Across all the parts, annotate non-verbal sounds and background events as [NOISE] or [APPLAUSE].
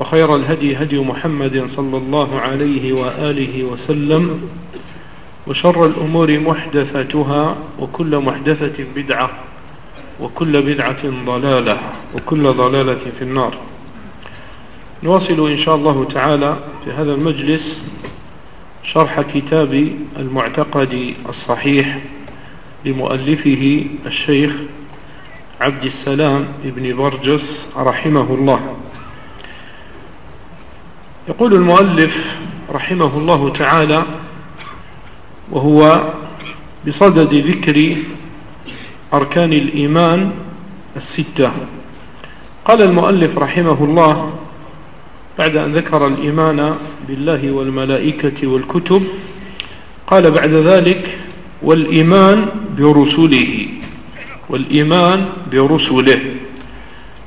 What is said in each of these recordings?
وخير الهدي هدي محمد صلى الله عليه وآله وسلم وشر الأمور محدثاتها وكل محدثة بدعة وكل بدعة ضلالة وكل ضلالة في النار. نواصل إن شاء الله تعالى في هذا المجلس شرح كتاب المعتقد الصحيح لمؤلفه الشيخ عبد السلام ابن برجس رحمه الله. يقول المؤلف رحمه الله تعالى وهو بصدد ذكر أركان الإيمان الستة. قال المؤلف رحمه الله بعد أن ذكر الإيمان بالله والملائكة والكتب قال بعد ذلك والإيمان برسله والإيمان برسله.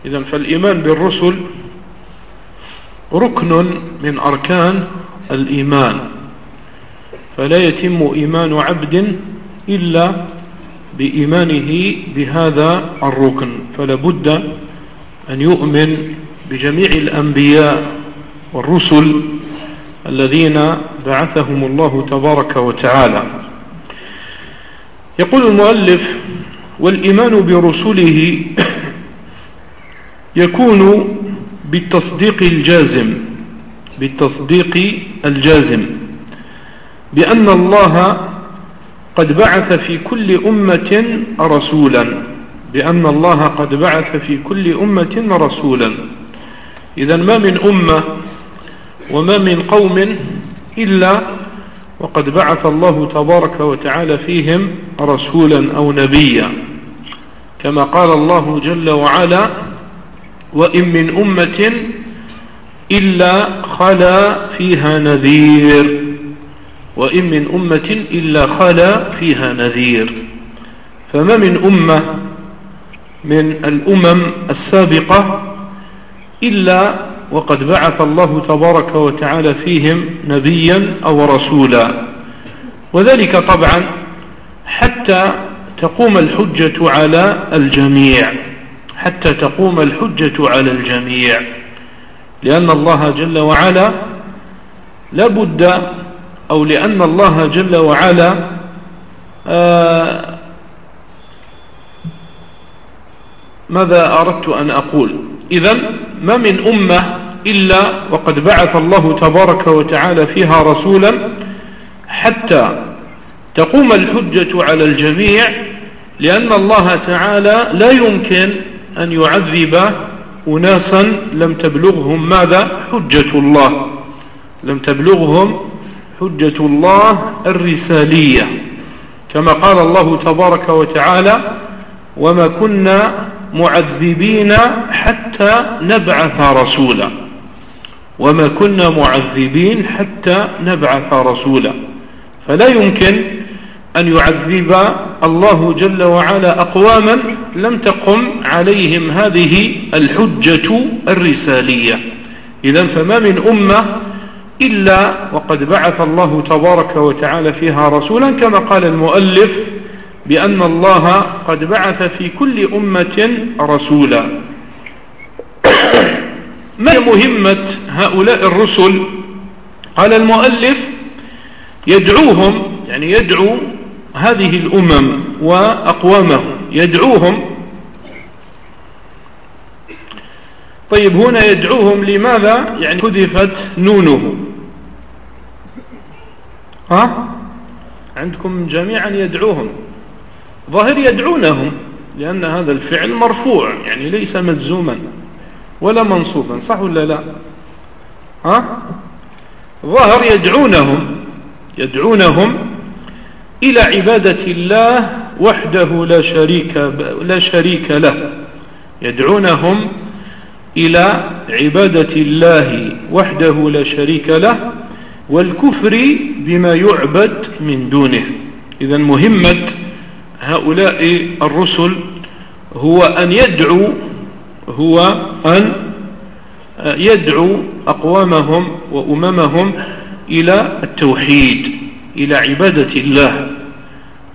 إذا فالإيمان بالرسل ركن من أركان الإيمان. فلا يتم إيمان عبد إلا بإيمانه بهذا الركن. فلا بد أن يؤمن بجميع الأنبياء والرسل الذين بعثهم الله تبارك وتعالى. يقول المؤلف والإيمان برسله [COUGHS] يكون بالتصديق الجازم بالتصديق الجازم. بأن الله قد بعث في كل أمة رسولا. بأن الله قد بعث في كل أمة رسولا. إذا ما من أمة وما من قوم إلا وقد بعث الله تبارك وتعالى فيهم رسولا أو نبيا. كما قال الله جل وعلا وإن من أمة إلا خلا فيها نذير. وإن من أمة إلا خلا فيها نذير. فما من أمة من الأمم السابقة إلا وقد بعث الله تبارك وتعالى فيهم نبيا أو رسولا. وذلك طبعا حتى تقوم الحجة على الجميع. حتى تقوم الحجة على الجميع. لأن الله جل وعلا لابد أو لأن الله جل وعلا آه ماذا أردت أن أقول؟ إذا ما من أمة إلا وقد بعث الله تبارك وتعالى فيها رسولا حتى تقوم الحجة على الجميع لأن الله تعالى لا يمكن أن يعذب أناسا لم تبلغهم ماذا؟ حجة الله. لم تبلغهم حجة الله الرسالية. كما قال الله تبارك وتعالى وما كنا معذبين حتى نبعث رسولا. وما كنا معذبين حتى نبعث رسولا. فلا يمكن أن يعذب الله جل وعلا أقواما لم تقم عليهم هذه الحجة الرسالية. إذا فما من أمة إلا وقد بعث الله تبارك وتعالى فيها رسولا كما قال المؤلف بأن الله قد بعث في كل أمة رسولا. ما مهمة هؤلاء الرسل؟ قال المؤلف يدعوهم يعني يدعو هذه الأمم وأقوامهم يدعوهم. طيب هنا يدعوهم لماذا؟ يعني حذفت نونه. ها؟ عندكم جميعا يدعوهم. ظاهر يدعونهم لأن هذا الفعل مرفوع يعني ليس مجزوما ولا منصوبا صح ولا لا؟ ها؟ ظاهر يدعونهم يدعونهم إلى عبادة الله وحده لا شريك لا شريك له. يدعونهم إلى عبادة الله وحده لا شريك له والكفر بما يعبد من دونه. إذا مهمة هؤلاء الرسل هو أن يدعو هو أن يدعو أقوامهم وأممهم إلى التوحيد إلى عبادة الله.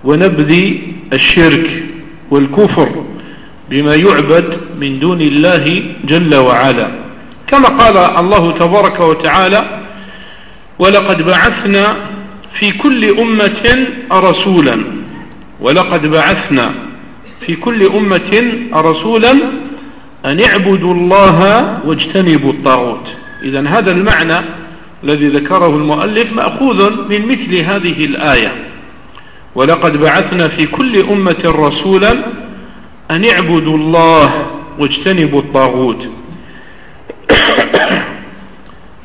ونبذ الشرك والكفر بما يعبد من دون الله جل وعلا. كما قال الله تبارك وتعالى ولقد بعثنا في كل أمة رسولا. ولقد بعثنا في كل أمة رسولا أن اعبدوا الله واجتنبوا الطاغوت. إذا هذا المعنى الذي ذكره المؤلف مأخوذ من مثل هذه الآية. ولقد بعثنا في كل أمة رسولا أن اعبدوا الله واجتنبوا الطاغوت.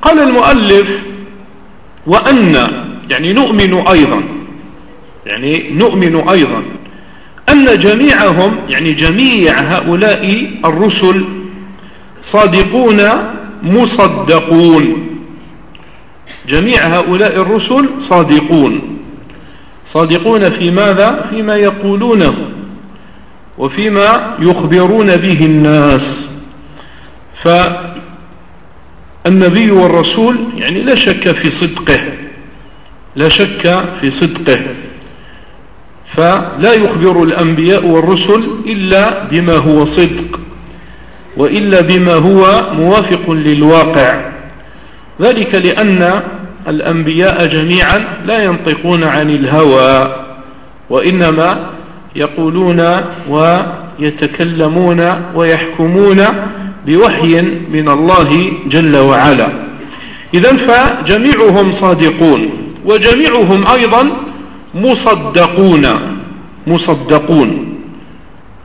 قال المؤلف وأن يعني نؤمن أيضا يعني نؤمن أيضا أن جميعهم يعني جميع هؤلاء الرسل صادقون مصدقون. جميع هؤلاء الرسل صادقون. صادقون في ماذا؟ فيما يقولونه وفيما يخبرون به الناس. فالنبي والرسول يعني لا شك في صدقه لا شك في صدقه. فلا يخبر الأنبياء والرسل إلا بما هو صدق وإلا بما هو موافق للواقع. ذلك لأن الأنبياء جميعا لا ينطقون عن الهوى وإنما يقولون ويتكلمون ويحكمون بوحي من الله جل وعلا. إذا فجميعهم صادقون وجميعهم أيضا مصدقون مصدقون.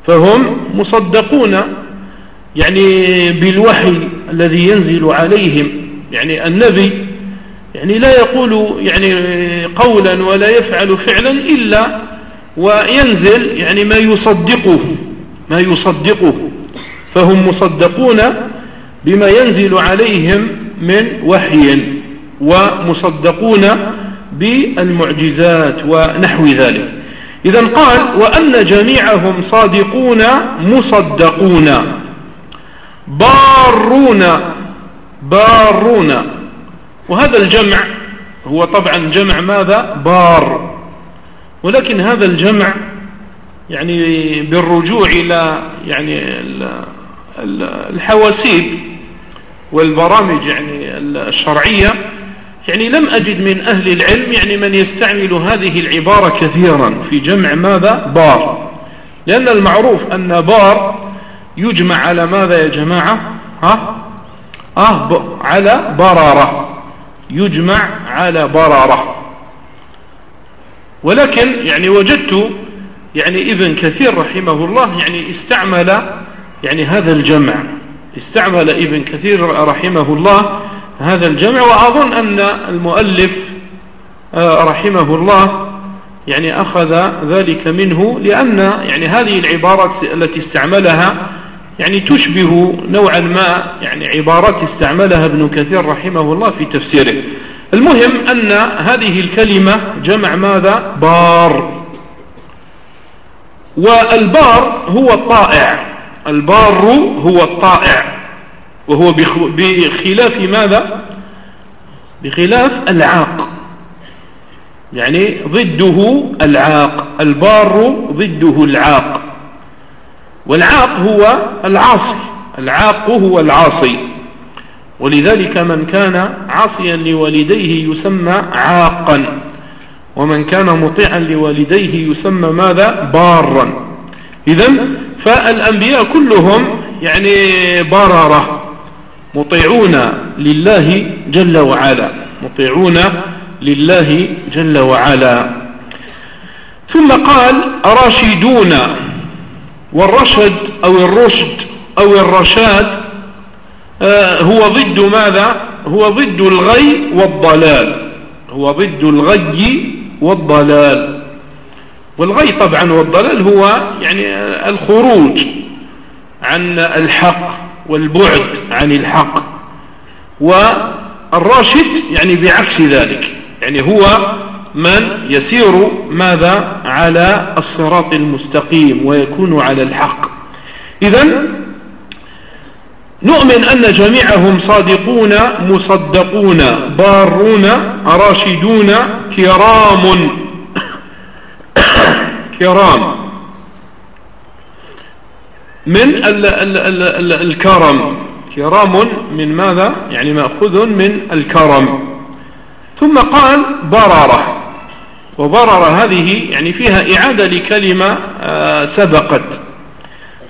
فهم مصدقون يعني بالوحي الذي ينزل عليهم يعني النبي يعني لا يقول يعني قولا ولا يفعل فعلا إلا وينزل يعني ما يصدقه ما يصدقه. فهم مصدقون بما ينزل عليهم من وحي ومصدقون بالمعجزات ونحو ذلك. إذا قال وأن جميعهم صادقون مصدقون بارون بارون. وهذا الجمع هو طبعا جمع ماذا؟ بار. ولكن هذا الجمع يعني بالرجوع إلى يعني الحواسيب والبرامج يعني الشرعية يعني لم أجد من أهل العلم يعني من يستعمل هذه العبارة كثيرا في جمع ماذا؟ بار. لأن المعروف أن بار يجمع على ماذا يا جماعة؟ ها؟ آه على برارة. يجمع على برارة ولكن يعني وجدت يعني ابن كثير رحمه الله يعني استعمل يعني هذا الجمع. استعمل ابن كثير رحمه الله هذا الجمع وأظن أن المؤلف آه، رحمه الله يعني أخذ ذلك منه لأن يعني هذه العبارات التي استعملها يعني تشبه نوعا ما يعني عبارات استعملها ابن كثير رحمه الله في تفسيره. المهم أن هذه الكلمة جمع ماذا؟ بار. والبار هو الطائع. البار هو الطائع. وهو بخلاف ماذا؟ بخلاف العاق. يعني ضده العاق. البار ضده العاق. والعاق هو العاصي. العاق هو العاصي. ولذلك من كان عاصيا لوالديه يسمى عاقا. ومن كان مطيعا لوالديه يسمى ماذا؟ بارا. إذا فالأنبياء كلهم يعني بررة مطيعون لله جل وعلا. مطيعون لله جل وعلا. ثم قال راشدون والرشد أو الرشد أو الرشاد آه، هو ضد ماذا؟ هو ضد الغي والضلال. هو ضد الغي والضلال. والغي طبعا والضلال هو يعني الخروج عن الحق والبعد عن الحق. والراشد يعني بعكس ذلك. يعني هو من يسير ماذا على الصراط المستقيم ويكون على الحق. إذا نؤمن أن جميعهم صادقون مصدقون بارون راشدون كرام. [COUGHS] كرام. من ال ال ال ال الكرم. كرام من ماذا؟ يعني مأخوذ من الكرم. ثم قال بررة. وبرر هذه يعني فيها إعادة لكلمة آه، سبقت.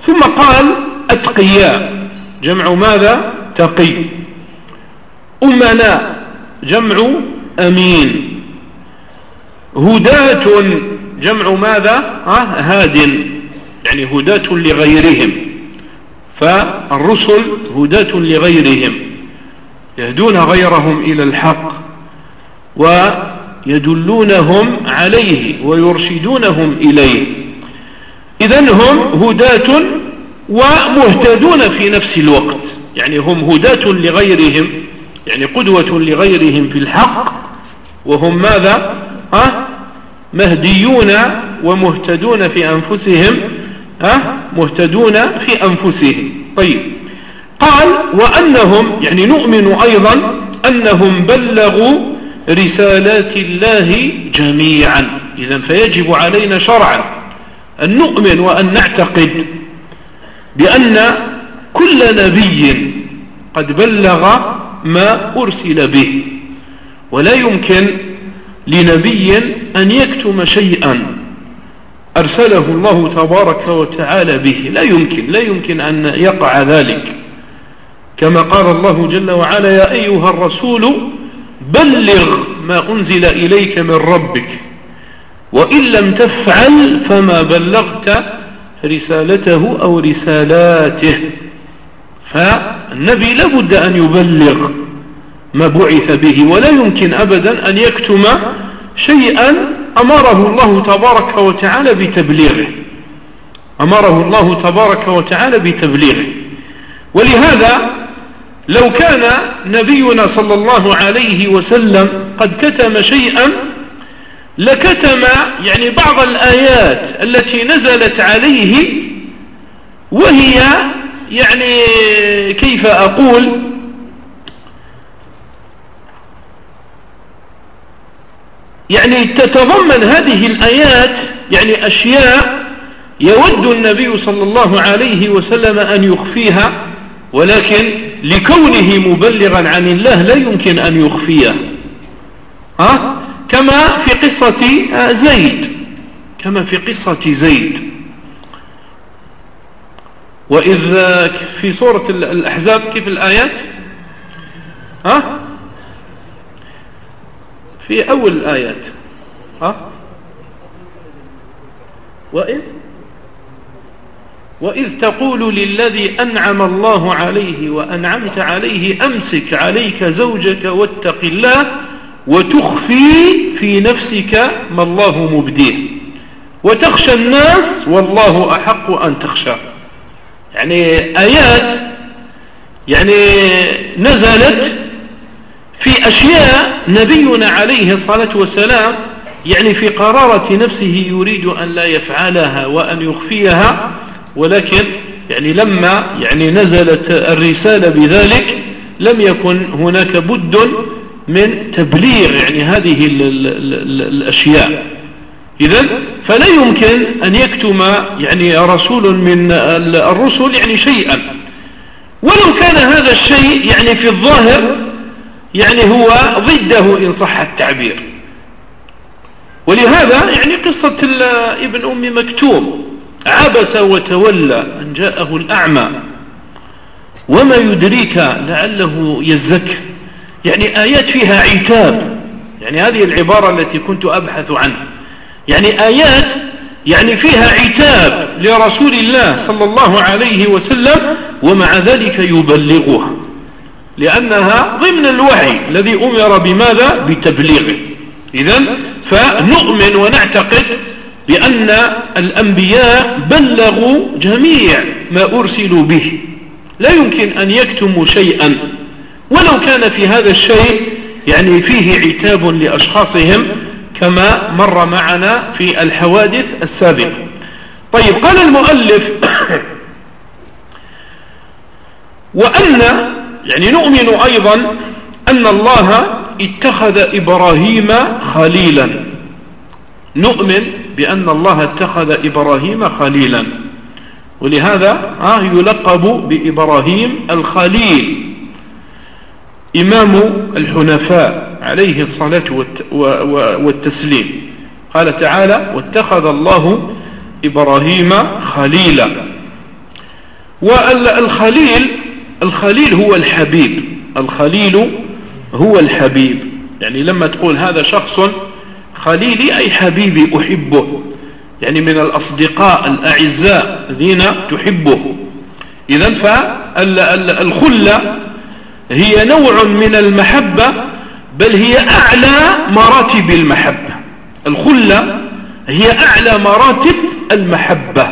ثم قال أتقياء جمع ماذا؟ تقي. أمناء جمع أمين. هداة. جمع ماذا؟ هاد. يعني هداة لغيرهم. فالرسل هداة لغيرهم. يهدون غيرهم إلى الحق. ويدلونهم عليه ويرشدونهم إليه. إذا هم هداة ومهتدون في نفس الوقت. يعني هم هداة لغيرهم يعني قدوة لغيرهم في الحق. وهم ماذا؟ أه؟ مهديون ومهتدون في أنفسهم أه؟ مهتدون في أنفسهم. طيب. قال وأنهم يعني نؤمن أيضا أنهم بلغوا رسالات الله جميعا. إذا فيجب علينا شرعا أن نؤمن وأن نعتقد بأن كل نبي قد بلغ ما أرسل به. ولا يمكن لنبي أن يكتم شيئا أرسله الله تبارك وتعالى به. لا يمكن لا يمكن أن يقع ذلك. كما قال الله جل وعلا يا أيها الرسول بلغ ما أنزل إليك من ربك وإن لم تفعل فما بلغت رسالته أو رسالاته. فالنبي لابد أن يبلغ ما بعث به ولا يمكن أبدا أن يكتم شيئا أمره الله تبارك وتعالى بتبليغه. أمره الله تبارك وتعالى بتبليغه. ولهذا لو كان نبينا صلى الله عليه وسلم قد كتم شيئا لكتم يعني بعض الآيات التي نزلت عليه وهي يعني كيف أقول؟ يعني تتضمن هذه الآيات يعني أشياء يود النبي صلى الله عليه وسلم أن يخفيها ولكن لكونه مبلغا عن الله لا يمكن أن يخفيه. ها؟ كما في قصة زيد. كما في قصة زيد. وإذ في سورة الأحزاب كيف الآيات؟ ها؟ في أول الآيات. ها؟ وإذ؟ وإذ تقول للذي أنعم الله عليه وأنعمت عليه أمسك عليك زوجك واتق الله وتخفي في نفسك ما الله مبديه. وتخشى الناس والله أحق أن تخشى. يعني آيات يعني نزلت في أشياء نبينا عليه الصلاة والسلام يعني في قرارة نفسه يريد أن لا يفعلها وأن يخفيها. ولكن يعني لما يعني نزلت الرسالة بذلك لم يكن هناك بد من تبليغ يعني هذه ال ال ال الأشياء. إذا فلا يمكن أن يكتم يعني رسول من الرسل يعني شيئا. ولو كان هذا الشيء يعني في الظاهر يعني هو ضده إن صح التعبير. ولهذا يعني قصة ابن أم مكتوم عبس وتولى أن جاءه الأعمى. وما يدريك لعله يزكى. يعني آيات فيها عتاب. يعني هذه العبارة التي كنت أبحث عنها. يعني آيات يعني فيها عتاب لرسول الله صلى الله عليه وسلم ومع ذلك يبلغها. لأنها ضمن الوحي الذي أمر بماذا؟ بتبليغه. إذا فنؤمن ونعتقد بأن الأنبياء بلغوا جميع ما أرسلوا به. لا يمكن أن يكتموا شيئا. ولو كان في هذا الشيء يعني فيه عتاب لأشخاصهم كما مر معنا في الحوادث السابقة. طيب قال المؤلف [COUGHS] وأن يعني نؤمن أيضا أن الله اتخذ إبراهيم خليلا. نؤمن بأن الله اتخذ إبراهيم خليلا. ولهذا يلقب بإبراهيم الخليل. إمام الحنفاء عليه الصلاة والتسليم. قال تعالى واتخذ الله إبراهيم خليلا. والخليل الخليل هو الحبيب. الخليل هو الحبيب. يعني لما تقول هذا شخص خليلي أي حبيبي أحبه. يعني من الأصدقاء الأعزاء الذين تحبه. إذا فالخلة هي نوع من المحبة بل هي أعلى مراتب المحبة. الخلة هي أعلى مراتب المحبة.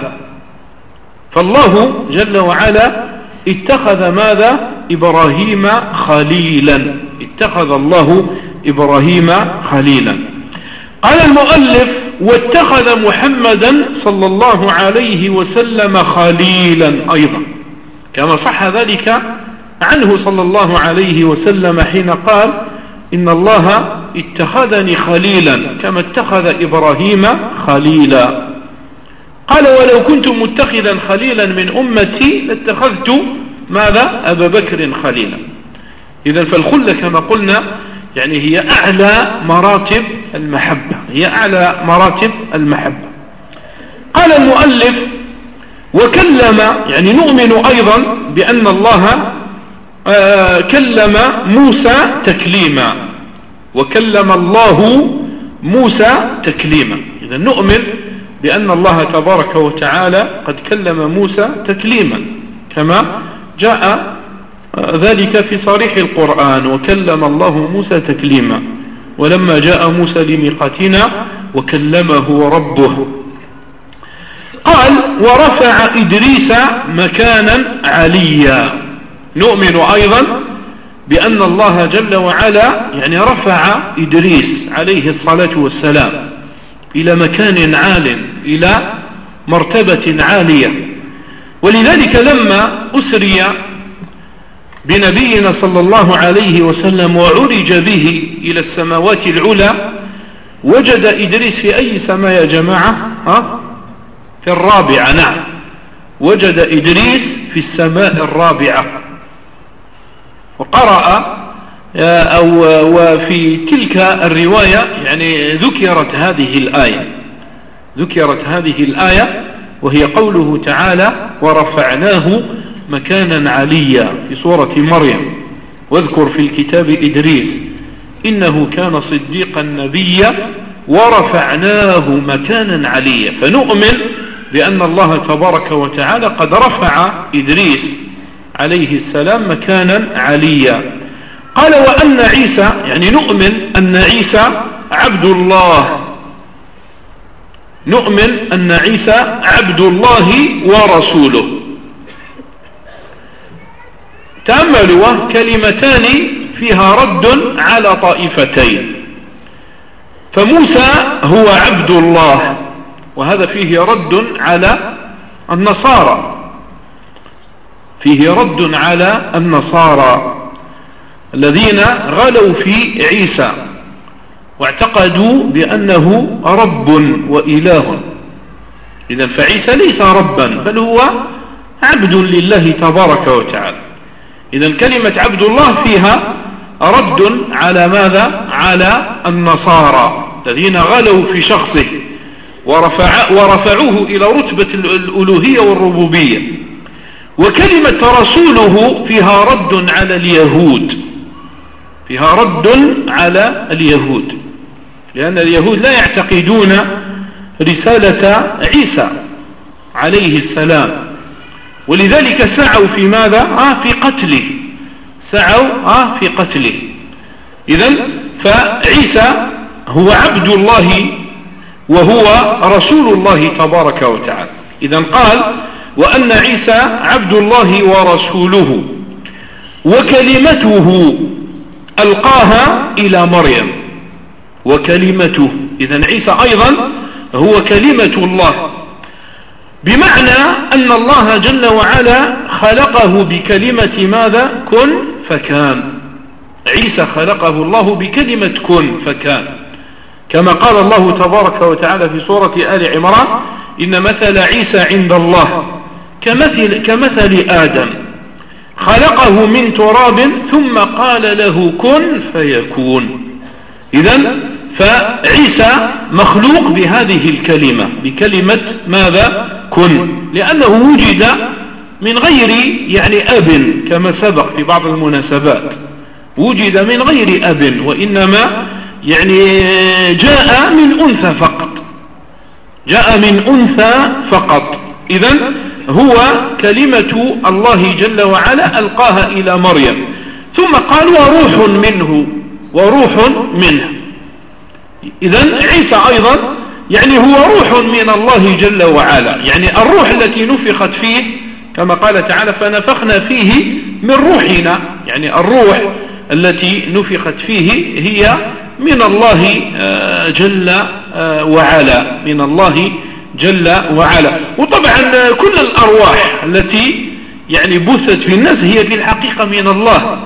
فالله جل وعلا اتخذ ماذا؟ إبراهيم خليلا. اتخذ الله إبراهيم خليلا. قال المؤلف واتخذ محمدا صلى الله عليه وسلم خليلا أيضا. كما صح ذلك عنه صلى الله عليه وسلم حين قال إن الله اتخذني خليلا كما اتخذ إبراهيم خليلا. قال ولو كنت متخذا خليلا من أمتي لاتخذت ماذا؟ أبا بكر خليلا. إذا فالخلة كما قلنا يعني هي أعلى مراتب المحبة هي أعلى مراتب المحبة. قال المؤلف وكلم يعني نؤمن أيضا بأن الله آه، كلم موسى تكليما. وكلم الله موسى تكليما. إذا نؤمن بأن الله تبارك وتعالى قد كلم موسى تكليما كما جاء ذلك في صريح القرآن وكلم الله موسى تكليما ولما جاء موسى لميقاتنا وكلمه ربه. قال ورفع إدريس مكانا عليا. نؤمن أيضا بأن الله جل وعلا يعني رفع إدريس عليه الصلاة والسلام إلى مكان عال إلى مرتبة عالية. ولذلك لما أسري بنبينا صلى الله عليه وسلم وعرج به إلى السماوات العلى وجد إدريس في أي سماء يا جماعة؟ ها؟ في الرابعة نعم. وجد إدريس في السماء الرابعة. وقرأ آه، أو وفي تلك الرواية يعني ذكرت هذه الآية. ذكرت هذه الآية وهي قوله تعالى ورفعناه مكانا عليا في سورة مريم. واذكر في الكتاب إدريس إنه كان صديقا نبيا ورفعناه مكانا عليا. فنؤمن بأن الله تبارك وتعالى قد رفع إدريس عليه السلام مكانا عليا. قال وأن عيسى يعني نؤمن أن عيسى عبد الله. نؤمن أن عيسى عبد الله ورسوله. تأملوا كلمتان فيها رد على طائفتين. فموسى هو عبد الله وهذا فيه رد على النصارى. فيه رد على النصارى الذين غلوا في عيسى واعتقدوا بأنه رب وإله. إذا فعيسى ليس ربا بل هو عبد لله تبارك وتعالى. إذا كلمة عبد الله فيها رد على ماذا؟ على النصارى الذين غلوا في شخصه ورفع ورفعوه إلى رتبة الألوهية والربوبية. وكلمة رسوله فيها رد على اليهود. فيها رد على اليهود. لأن اليهود لا يعتقدون رسالة عيسى عليه السلام. ولذلك سعوا في ماذا؟ آه في قتله. سعوا آه في قتله. إذا فعيسى هو عبد الله وهو رسول الله تبارك وتعالى. إذا قال وأن عيسى عبد الله ورسوله وكلمته ألقاها إلى مريم. وكلمته. إذا عيسى أيضا هو كلمة الله. بمعنى أن الله جل وعلا خلقه بكلمة ماذا؟ كن فكان. عيسى خلقه الله بكلمة كن فكان. كما قال الله تبارك وتعالى في سورة آل عمران إن مثل عيسى عند الله كمثل, كمثل آدم. خلقه من تراب ثم قال له كن فيكون. إذا فعيسى مخلوق بهذه الكلمة. بكلمة ماذا؟ كن. لأنه وجد من غير يعني أب كما سبق في بعض المناسبات. وجد من غير أب وإنما يعني جاء من أنثى فقط. جاء من أنثى فقط. إذا هو كلمة الله جل وعلا ألقاها إلى مريم. ثم قال وروح منه. وروح منه. إذا عيسى أيضا يعني هو روح من الله جل وعلا. يعني الروح التي نفخت فيه كما قال تعالى فنفخنا فيه من روحنا. يعني الروح التي نفخت فيه هي من الله آه، جل آه، وعلا. من الله جل وعلا. وطبعا كل الأرواح التي يعني بثت في الناس هي في الحقيقة من الله.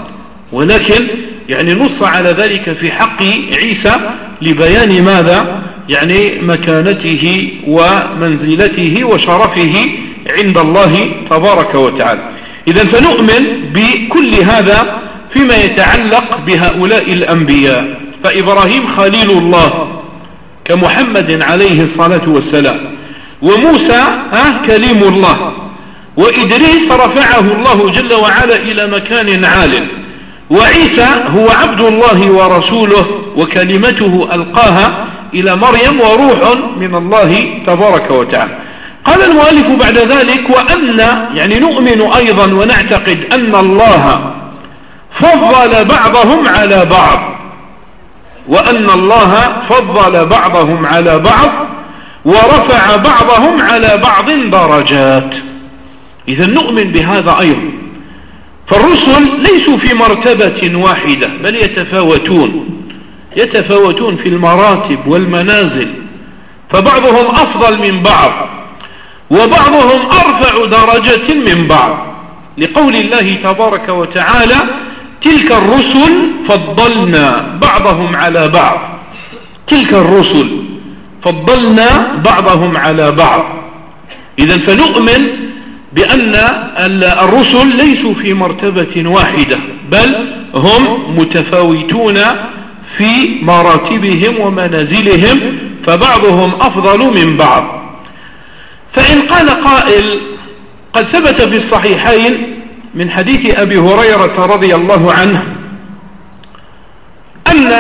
ولكن يعني نص على ذلك في حق عيسى لبيان ماذا؟ يعني مكانته ومنزلته وشرفه عند الله تبارك وتعالى. إذا فنؤمن بكل هذا فيما يتعلق بهؤلاء الأنبياء. فإبراهيم خليل الله كمحمد عليه الصلاة والسلام وموسى كليم الله وإدريس رفعه الله جل وعلا إلى مكان عال. وعيسى هو عبد الله ورسوله وكلمته ألقاها إلى مريم وروح من الله تبارك وتعالى. قال المؤلف بعد ذلك وأن يعني نؤمن أيضا ونعتقد أن الله فضل بعضهم على بعض وأن الله فضل بعضهم على بعض ورفع بعضهم على بعض درجات. إذا نؤمن بهذا أيضا. فالرسل ليسوا في مرتبة واحدة بل يتفاوتون. يتفاوتون في المراتب والمنازل. فبعضهم أفضل من بعض وبعضهم أرفع درجة من بعض. لقول الله تبارك وتعالى تلك الرسل فضلنا بعضهم على بعض. تلك الرسل فضلنا بعضهم على بعض. إذا فنؤمن بأن الرسل ليسوا في مرتبة واحدة بل هم متفاوتون في مراتبهم ومنازلهم فبعضهم أفضل من بعض. فإن قال قائل قد ثبت في الصحيحين من حديث أبي هريرة رضي الله عنه أن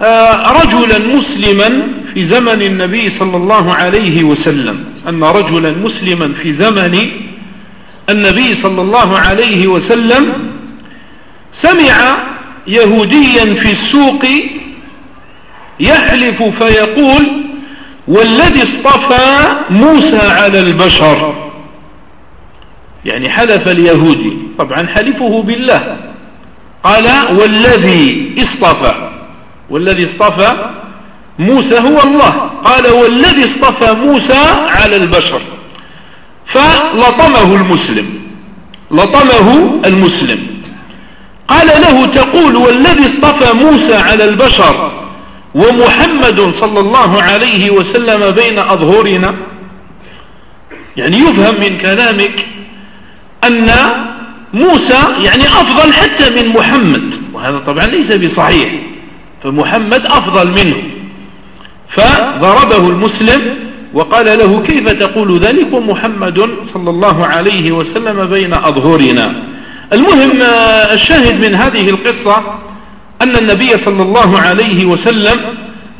آه، رجلا مسلما في زمن النبي صلى الله عليه وسلم أن رجلا مسلما في زمن النبي صلى الله عليه وسلم سمع يهوديا في السوق يحلف فيقول والذي اصطفى موسى على البشر. يعني حلف اليهودي. طبعا حلفه بالله. قال والذي اصطفى. والذي اصطفى موسى هو الله. قال والذي اصطفى موسى على البشر. فلطمه المسلم. لطمه المسلم. قال له تقول والذي اصطفى موسى على البشر ومحمد صلى الله عليه وسلم بين أظهرنا؟ يعني يفهم من كلامك أن موسى يعني أفضل حتى من محمد وهذا طبعا ليس بصحيح فمحمد أفضل منه. فضربه المسلم وقال له كيف تقول ذلك ومحمد صلى الله عليه وسلم بين أظهرنا؟ المهم آه، الشاهد من هذه القصة أن النبي صلى الله عليه وسلم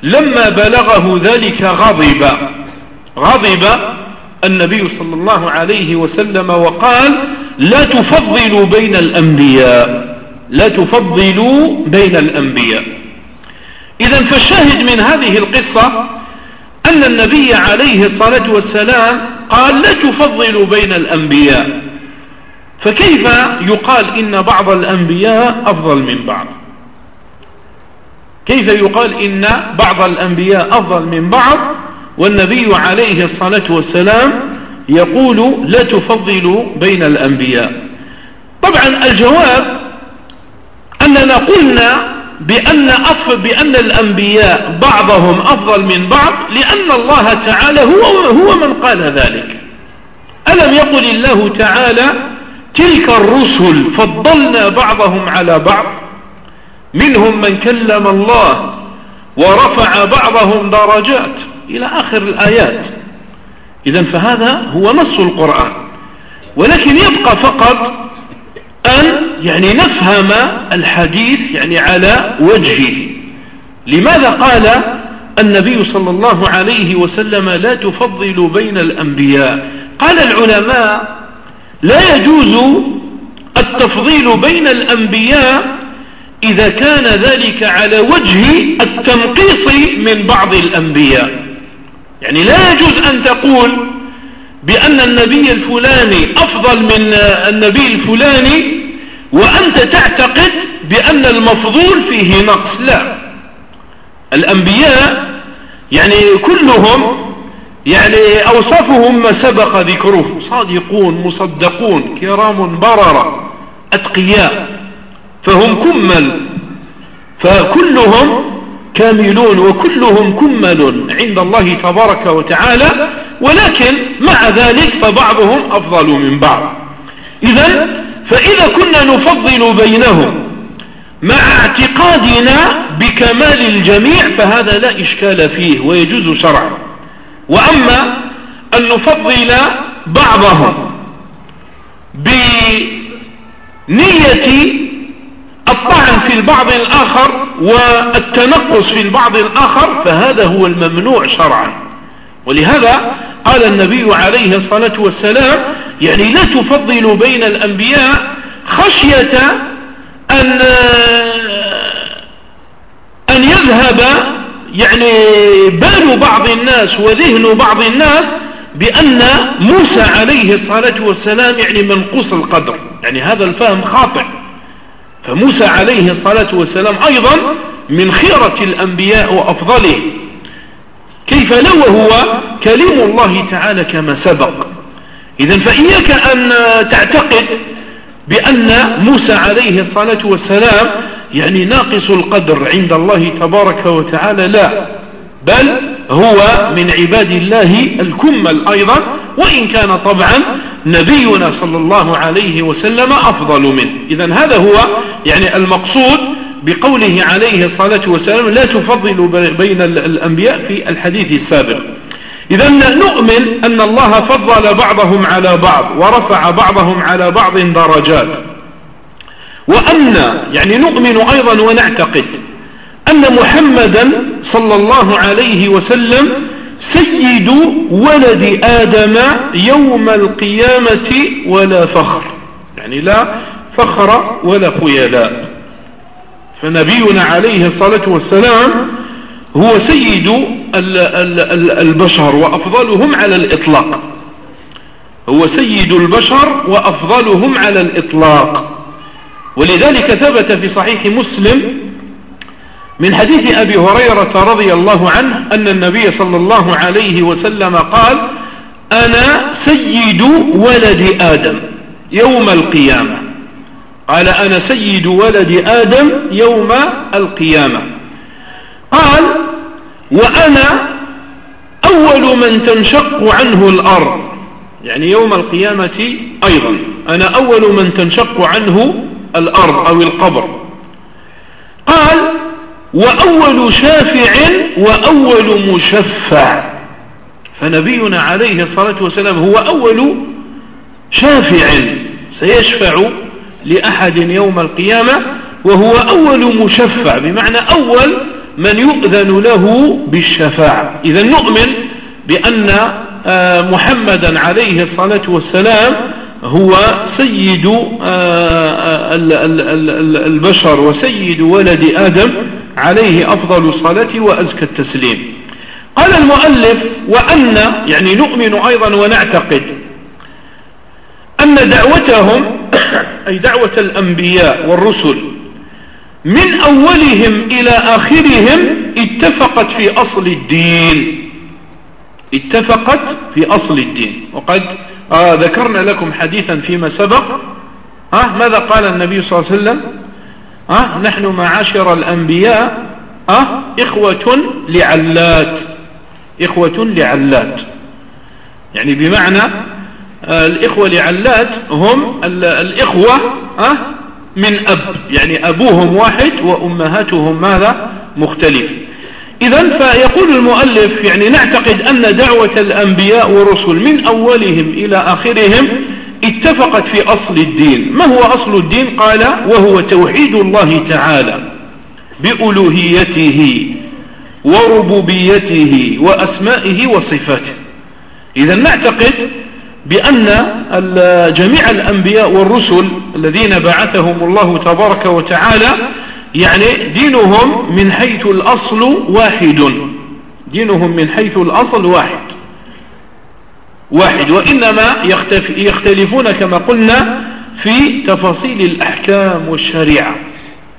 لما بلغه ذلك غضب. غضب النبي صلى الله عليه وسلم وقال لا تفضلوا بين الأنبياء. لا تفضلوا بين الأنبياء. إذا فالشاهد من هذه القصة أن النبي عليه الصلاة والسلام قال لا تفضلوا بين الأنبياء. فكيف يقال إن بعض الأنبياء أفضل من بعض؟ كيف يقال إن بعض الأنبياء أفضل من بعض؟ والنبي عليه الصلاة والسلام يقول لا تفضلوا بين الأنبياء. طبعا الجواب أننا قلنا بأن, أف بأن الأنبياء بعضهم أفضل من بعض لأن الله تعالى هو, هو من قال ذلك. ألم يقل الله تعالى تلك الرسل فضلنا بعضهم على بعض؟ منهم من كلم الله ورفع بعضهم درجات. إلى آخر الآيات. إذا فهذا هو نص القرآن. ولكن يبقى فقط أن يعني نفهم الحديث يعني على وجهه. لماذا قال النبي صلى الله عليه وسلم لا تفضل بين الأنبياء؟ قال العلماء لا يجوز التفضيل بين الأنبياء إذا كان ذلك على وجه التنقيص من بعض الأنبياء. يعني لا يجوز أن تقول بأن النبي الفلاني أفضل من النبي الفلاني وأنت تعتقد بأن المفضول فيه نقص. لا. الأنبياء يعني كلهم يعني أوصفهم ما سبق ذكره. صادقون مصدقون كرام بررة أتقياء. فهم كمل. فكلهم كاملون وكلهم كمل عند الله تبارك وتعالى. ولكن مع ذلك فبعضهم أفضل من بعض. إذا فإذا كنا نفضل بينهم مع اعتقادنا بكمال الجميع فهذا لا إشكال فيه ويجوز شرعا. وأما أن نفضل بعضهم بنية الطعن في البعض الآخر والتنقص في البعض الآخر فهذا هو الممنوع شرعا. ولهذا قال النبي عليه الصلاة والسلام يعني لا تفضلوا بين الأنبياء خشية أن أن يذهب يعني بال بعض الناس وذهن بعض الناس بأن موسى عليه الصلاة والسلام يعني منقوص القدر يعني هذا الفهم خاطئ. فموسى عليه الصلاة والسلام أيضا من خيرة الأنبياء وأفضله. كيف لو هو كلم الله تعالى كما سبق. إذا فإياك أن تعتقد بأن موسى عليه الصلاة والسلام يعني ناقص القدر عند الله تبارك وتعالى لا بل هو من عباد الله الكمل أيضا وإن كان طبعا نبينا صلى الله عليه وسلم أفضل منه. إذا هذا هو يعني المقصود بقوله عليه الصلاة والسلام لا تفضل بين الأنبياء في الحديث السابق. إذا نؤمن أن الله فضل بعضهم على بعض ورفع بعضهم على بعض درجات. وأن يعني نؤمن أيضا ونعتقد أن محمدا صلى الله عليه وسلم سيد ولد آدم يوم القيامة ولا فخر. يعني لا فخر ولا خيلاء فنبينا عليه الصلاة والسلام هو سيد البشر وأفضلهم على الإطلاق. هو سيد البشر وأفضلهم على الإطلاق. ولذلك ثبت في صحيح مسلم من حديث أبي هريرة رضي الله عنه أن النبي صلى الله عليه وسلم قال أنا سيد ولد آدم يوم القيامة. قال أنا سيد ولد آدم يوم القيامة. قال وأنا أول من تنشق عنه الأرض. يعني يوم القيامة أيضا. أنا أول من تنشق عنه الأرض أو القبر. قال وأول شافع وأول مشفع. فنبينا عليه الصلاة والسلام هو أول شافع. سيشفع لأحد يوم القيامة وهو أول مشفع بمعنى أول من يؤذن له بالشفاعة. إذا نؤمن بأن آه، محمدا عليه الصلاة والسلام هو سيد آه، البشر وسيد ولد آدم عليه أفضل الصلاة وأزكى التسليم. قال المؤلف وأن يعني نؤمن أيضا ونعتقد أن دعوتهم أي دعوة الأنبياء والرسل من أولهم إلى آخرهم اتفقت في أصل الدين. اتفقت في أصل الدين. وقد آه ذكرنا لكم حديثا فيما سبق. آه ماذا قال النبي صلى الله عليه وسلم؟ آه نحن معاشر الأنبياء آه إخوة لعلات. إخوة لعلات. يعني بمعنى الإخوة لعلات هم الإخوة آه من أب يعني أبوهم واحد وأمهاتهم ماذا؟ مختلف. إذا فيقول المؤلف يعني نعتقد أن دعوة الأنبياء والرسل من أولهم إلى آخرهم اتفقت في أصل الدين. ما هو أصل الدين؟ قال وهو توحيد الله تعالى بألوهيته وربوبيته وأسمائه وصفاته. إذا نعتقد بأن جميع الأنبياء والرسل الذين بعثهم الله تبارك وتعالى يعني دينهم من حيث الأصل واحد. دينهم من حيث الأصل واحد. واحد. وإنما يختلفون كما قلنا في تفاصيل الأحكام والشريعة.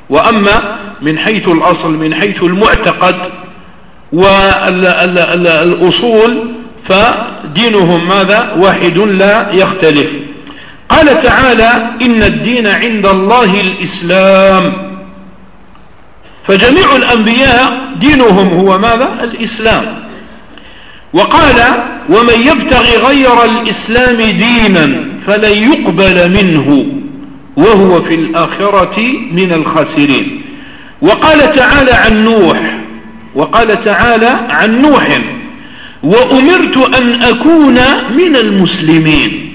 وأما من حيث الأصل من حيث المعتقد والأصول فدينهم ماذا؟ واحد لا يختلف. قال تعالى إن الدين عند الله الإسلام. فجميع الأنبياء دينهم هو ماذا؟ الإسلام. وقال ومن يبتغي غير الإسلام دينا فلن يقبل منه وهو في الآخرة من الخاسرين. وقال تعالى عن نوح وقال تعالى عن نوح. وأمرت أن أكون من المسلمين.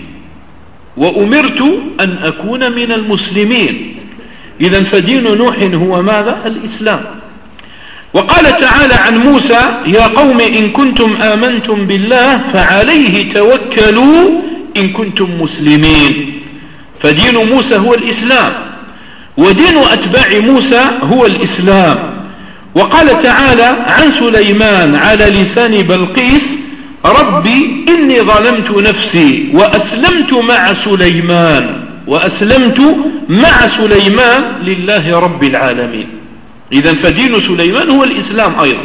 وأمرت أن أكون من المسلمين. إذا فدين نوح هو ماذا؟ الإسلام. وقال تعالى عن موسى يا قوم إن كنتم آمنتم بالله فعليه توكلوا إن كنتم مسلمين. فدين موسى هو الإسلام. ودين أتباع موسى هو الإسلام. وقال تعالى عن سليمان على لسان بلقيس ربي إني ظلمت نفسي وأسلمت مع سليمان وأسلمت مع سليمان لله رب العالمين. إذا فدين سليمان هو الإسلام أيضا.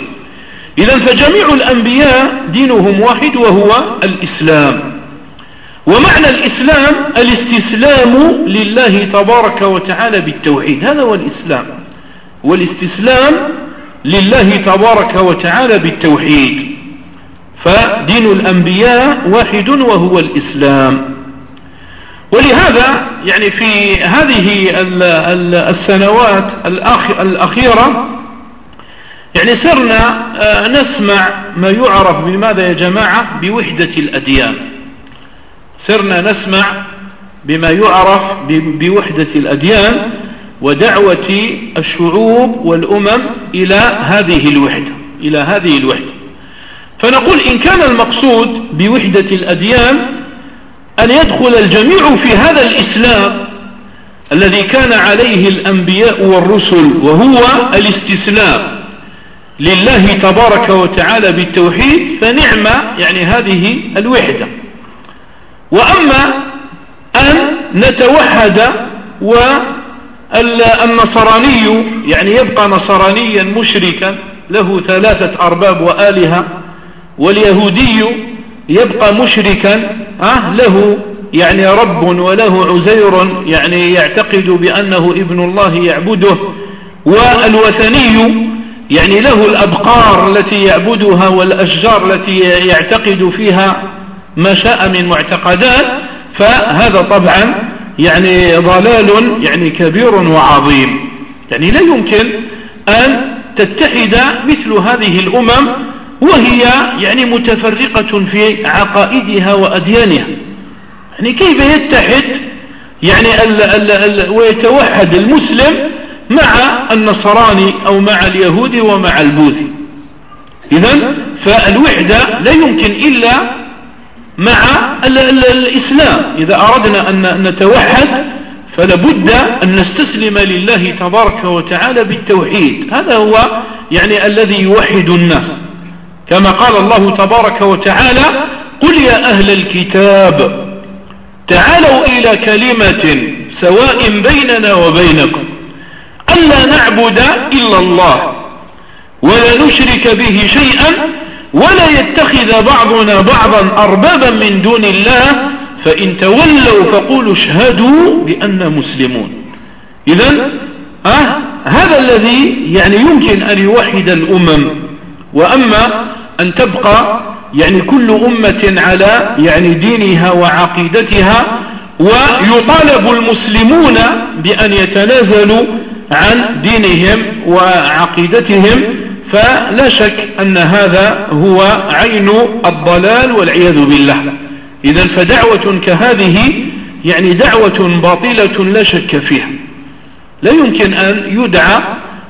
إذا فجميع الأنبياء دينهم واحد وهو الإسلام. ومعنى الإسلام الاستسلام لله تبارك وتعالى بالتوحيد هذا هو الإسلام. والاستسلام لله تبارك وتعالى بالتوحيد. فدين الأنبياء واحد وهو الإسلام. ولهذا يعني في هذه السنوات الأخيرة يعني صرنا آه، نسمع ما يعرف بماذا يا جماعة؟ بوحدة الأديان. صرنا نسمع بما يعرف بوحدة الأديان ودعوة الشعوب والأمم إلى هذه الوحدة إلى هذه الوحدة. فنقول إن كان المقصود بوحدة الأديان أن يدخل الجميع في هذا الإسلام الذي كان عليه الأنبياء والرسل وهو الاستسلام. لله تبارك وتعالى بالتوحيد فنعم يعني هذه الوحدة. وأما أن نتوحد و النصراني يعني يبقى نصرانيا مشركا له ثلاثة أرباب وآلهة واليهودي يبقى مشركا له يعني رب وله عزير يعني يعتقد بأنه ابن الله يعبده والوثني يعني له الأبقار التي يعبدها والأشجار التي يعتقد فيها ما شاء من معتقدات فهذا طبعا يعني ضلال يعني كبير وعظيم. يعني لا يمكن أن تتحد مثل هذه الأمم وهي يعني متفرقة في عقائدها وأديانها. يعني كيف يتحد يعني ال ال ال ويتوحد المسلم مع النصراني أو مع اليهودي ومع البوذي؟ إذا فالوحدة لا يمكن إلا مع ال ال الإسلام. إذا أردنا أن نتوحد فلابد أن نستسلم لله تبارك وتعالى بالتوحيد. هذا هو يعني الذي يوحد الناس. كما قال الله تبارك وتعالى قل يا أهل الكتاب تعالوا إلى كلمة سواء بيننا وبينكم ألا نعبد إلا الله ولا نشرك به شيئا ولا يتخذ بعضنا بعضا أربابا من دون الله فإن تولوا فقولوا اشهدوا بأن مسلمون. إذا أه هذا الذي يعني يمكن أن يوحد الأمم. وأما أن تبقى يعني كل أمة على يعني دينها وعقيدتها ويطالب المسلمون بأن يتنازلوا عن دينهم وعقيدتهم فلا شك أن هذا هو عين الضلال والعياذ بالله. إذا فدعوة كهذه يعني دعوة باطلة لا شك فيها. لا يمكن أن يدعى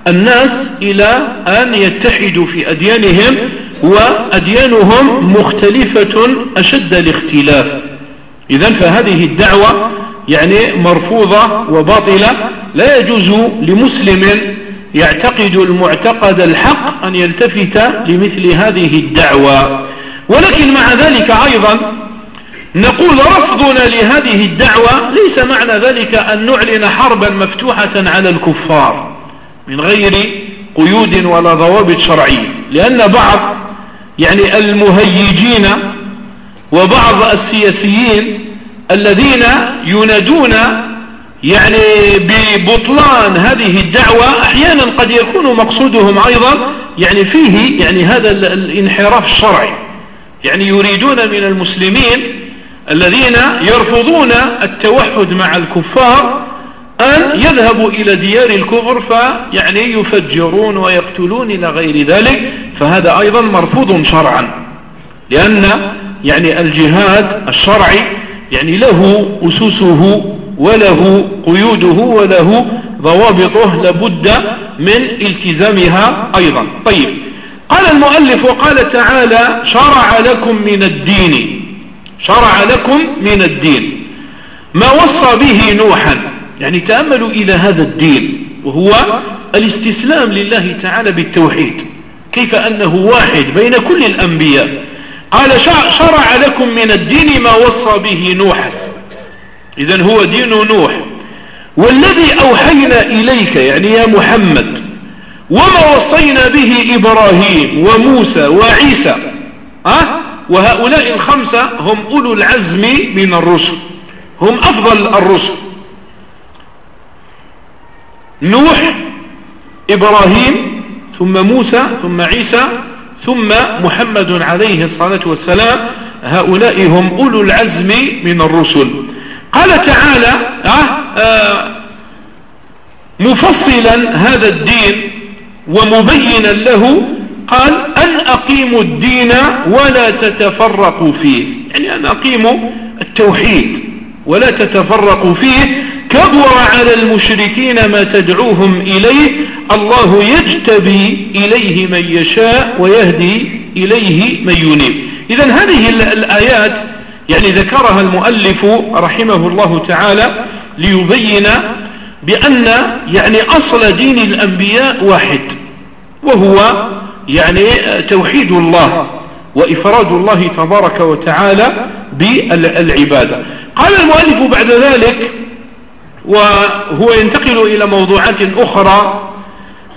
الناس إلى أن يتحدوا في أديانهم وأديانهم مختلفة أشد الاختلاف. إذا فهذه الدعوة يعني مرفوضة وباطلة لا يجوز لمسلم يعتقد المعتقد الحق أن يلتفت لمثل هذه الدعوة. ولكن مع ذلك أيضا نقول رفضنا لهذه الدعوة. ليس معنى ذلك أن نعلن حربا مفتوحة على الكفار من غير قيود ولا ضوابط شرعية. لأن بعض يعني المهيجين وبعض السياسيين الذين ينادون يعني ببطلان هذه الدعوة أحيانا قد يكون مقصودهم أيضا يعني فيه يعني هذا الانحراف الشرعي. يعني يريدون من المسلمين الذين يرفضون التوحد مع الكفار أن يذهبوا إلى ديار الكفر فيعني يفجرون ويقتلون إلى غير ذلك فهذا أيضا مرفوض شرعا. لأن يعني الجهاد الشرعي يعني له أسسه وله قيوده وله ضوابطه لابد من التزامها أيضا. طيب قال المؤلف وقال تعالى شرع لكم من الدين. شرع لكم من الدين. ما وصى به نوحا يعني تأملوا إلى هذا الدين وهو الاستسلام لله تعالى بالتوحيد. كيف أنه واحد بين كل الأنبياء؟ قال شرع لكم من الدين ما وصى به نوحا. إذا هو دين نوح. والذي أوحينا إليك يعني يا محمد وما وصينا به إبراهيم وموسى وعيسى أه؟ وهؤلاء الخمسة هم أولو العزم من الرسل هم أفضل الرسل. نوح إبراهيم ثم موسى ثم عيسى ثم محمد عليه الصلاة والسلام هؤلاء هم أولو العزم من الرسل. قال تعالى آه، آه، مفصلا هذا الدين ومبينا له قال أن أقيموا الدين ولا تتفرقوا فيه. يعني أن أقيموا التوحيد ولا تتفرقوا فيه. كبر على المشركين ما تدعوهم إليه الله يجتبي إليه من يشاء ويهدي إليه من ينيب. إذا هذه الآيات يعني ذكرها المؤلف رحمه الله تعالى ليبين بأن يعني أصل دين الأنبياء واحد وهو يعني توحيد الله وإفراد الله تبارك وتعالى بالعبادة. قال المؤلف بعد ذلك وهو ينتقل إلى موضوعات أخرى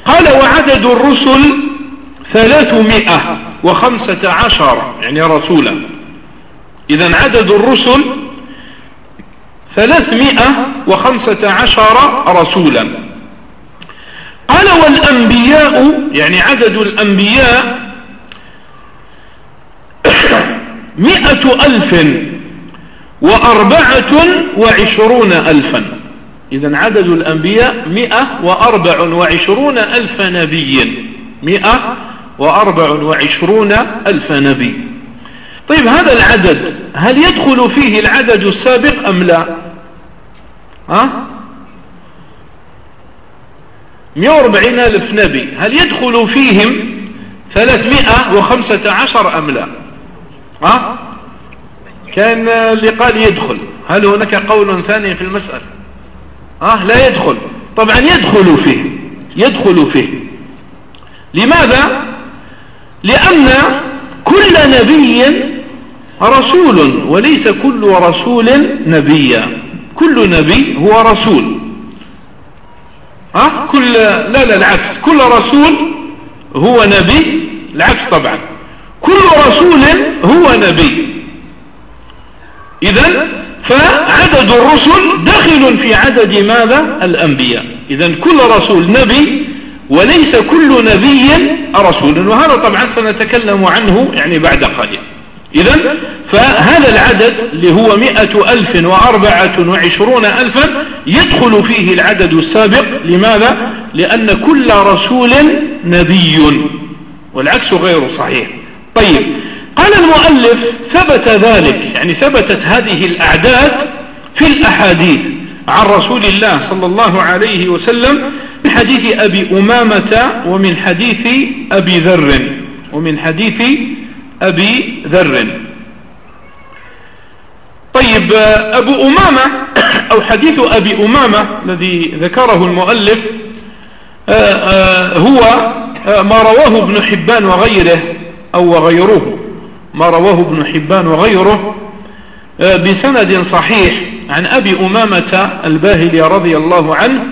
قال وعدد الرسل ثلاثمائة وخمسة عشر يعني رسولا. إذا عدد الرسل ثلاثمائة وخمسة عشر رسولا. قال والأنبياء يعني عدد الأنبياء [COUGHS] مئة ألف وأربعة وعشرون ألفا. إذا عدد الأنبياء مئة وأربع وعشرون ألف نبي. مئة وأربع وعشرون ألف نبي. طيب هذا العدد هل يدخل فيه العدد السابق أم لا؟ ها؟ 140 ألف نبي هل يدخل فيهم 315 أم لا؟ ها؟ كان اللي قال يدخل. هل هناك قول ثاني في المسألة؟ ها؟ لا يدخل. طبعا يدخل فيه يدخل فيه. لماذا؟ لأن كل نبي رسول وليس كل رسول نبيا. كل نبي هو رسول. ها؟ كل لا لا العكس. كل رسول هو نبي العكس طبعا. كل رسول هو نبي. إذا فعدد الرسل داخل في عدد ماذا؟ الأنبياء. إذا كل رسول نبي وليس كل نبي رسول. وهذا طبعا سنتكلم عنه يعني بعد قليل. إذا فهذا العدد اللي هو مئة ألف وأربعة وعشرون ألفا يدخل فيه العدد السابق لماذا؟ لأن كل رسول نبي والعكس غير صحيح طيب قال المؤلف ثبت ذلك يعني ثبتت هذه الأعداد في الأحاديث عن رسول الله صلى الله عليه وسلم من حديث أبي أمامة ومن حديث أبي ذر ومن حديث أبي ذر. طيب أبو أمامة أو حديث أبي أمامة الذي ذكره المؤلف آه، آه، هو آه، ما رواه ابن حبان وغيره أو وغيره ما رواه ابن حبان وغيره بسند صحيح عن أبي أمامة الباهلي رضي الله عنه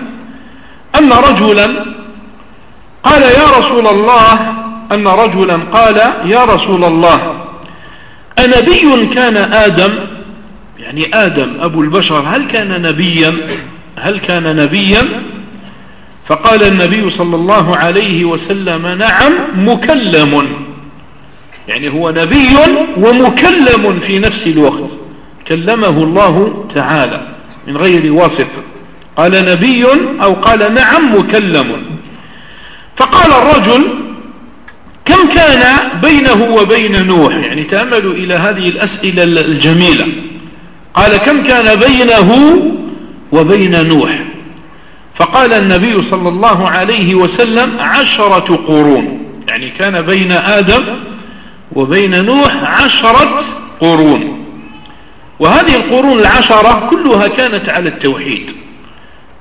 أن رجلا قال يا رسول الله أن رجلا قال يا رسول الله أنبي كان آدم؟ يعني آدم أبو البشر هل كان نبيا؟ هل كان نبيا؟ فقال النبي صلى الله عليه وسلم نعم مكلم. يعني هو نبي ومكلم في نفس الوقت. كلمه الله تعالى من غير واسطة قال نبي أو قال نعم مكلم. فقال الرجل كم كان بينه وبين نوح؟ يعني تأملوا إلى هذه الأسئلة الجميلة. قال كم كان بينه وبين نوح؟ فقال النبي صلى الله عليه وسلم عشرة قرون. يعني كان بين آدم وبين نوح عشرة قرون. وهذه القرون العشرة كلها كانت على التوحيد.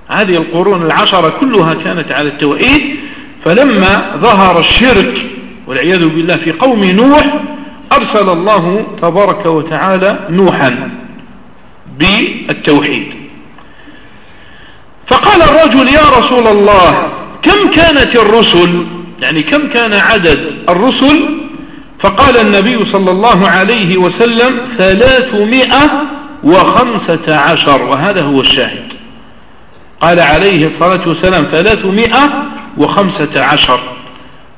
هذه القرون العشرة كلها كانت على التوحيد. فلما ظهر الشرك والعياذ بالله في قوم نوح أرسل الله تبارك وتعالى نوحا بالتوحيد. فقال الرجل يا رسول الله كم كانت الرسل؟ يعني كم كان عدد الرسل؟ فقال النبي صلى الله عليه وسلم ثلاثمائة وخمسة عشر وهذا هو الشاهد. قال عليه الصلاة والسلام ثلاثمائة وخمسة عشر.